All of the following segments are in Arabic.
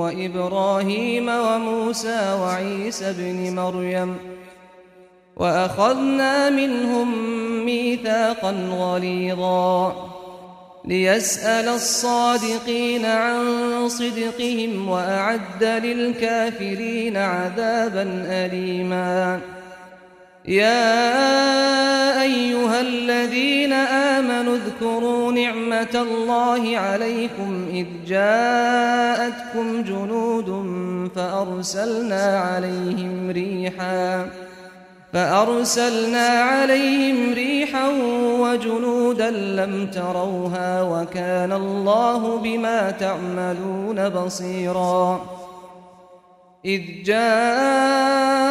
وإبراهيم وموسى وعيسى ابن مريم وأخذنا منهم ميثاقا غليظا ليسأل الصادقين عن صدقهم وأعد للكافرين عذابا أليما يا أيها الذين آمنوا اذكروا نعمة الله عليكم إذ جاءتكم جنود فأرسلنا عليهم ريحا فأرسلنا عليهم ريحا وجنودا لم تروها وكان الله بما تعملون بصيرا إذ جاءوكم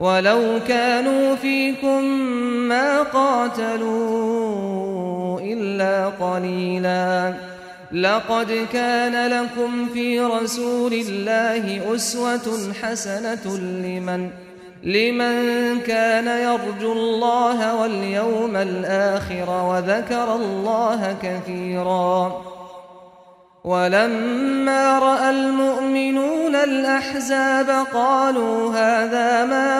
ولو كانوا فيكم ما قاتلوا إلا قليلا. لقد كان لكم في رسول الله أسوة حسنة لمن لمن كان يرجو الله واليوم الآخر وذكر الله كثيراً. ولما رأى المؤمنون الأحزاب قالوا هذا ما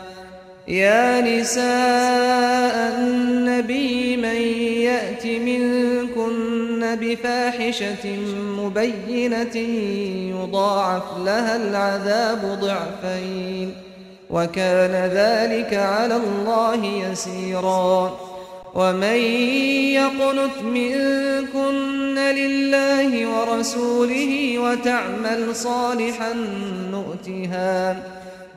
يا نساء النبي من يأت منكن بفاحشة مبينة يضاعف لها العذاب ضعفين وكان ذلك على الله يسيرا ومن يقنت منكن لله ورسوله وتعمل صالحا نؤتها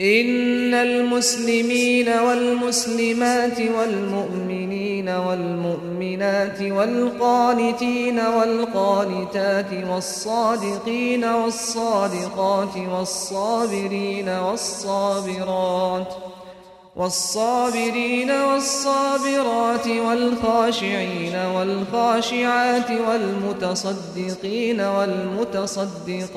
إن المسلمين والمسلمات والمؤمنين والمؤمنات والقانتين والقانتات والصادقين والصادقات والصابرين والصابرات والصابرين والصابرات والخاشعين والخاشعات والمتصدقين والمتصدقات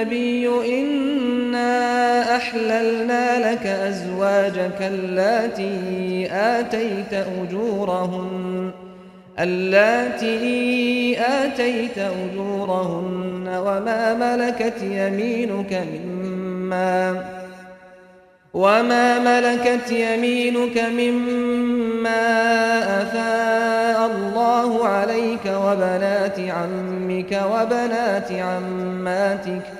النبي إنا أحللنا لك أزواجك اللاتي آتيت أجورهن اللاتي آتيت أجورهن وما ملكت يمينك مما وما ملكت يمينك مما أفاء الله عليك وبنات عمك وبنات عماتك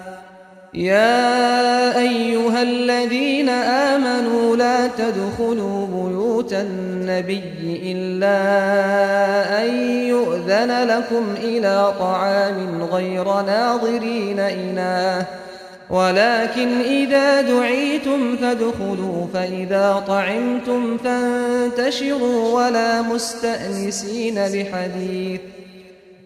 يا أيها الذين آمنوا لا تدخلوا بيوت النبي إلا أن يؤذن لكم إلى طعام غير ناظرين إناه. ولكن إذا دعيتم فادخلوا فإذا طعمتم فانتشروا ولا مستأنسين لحديث.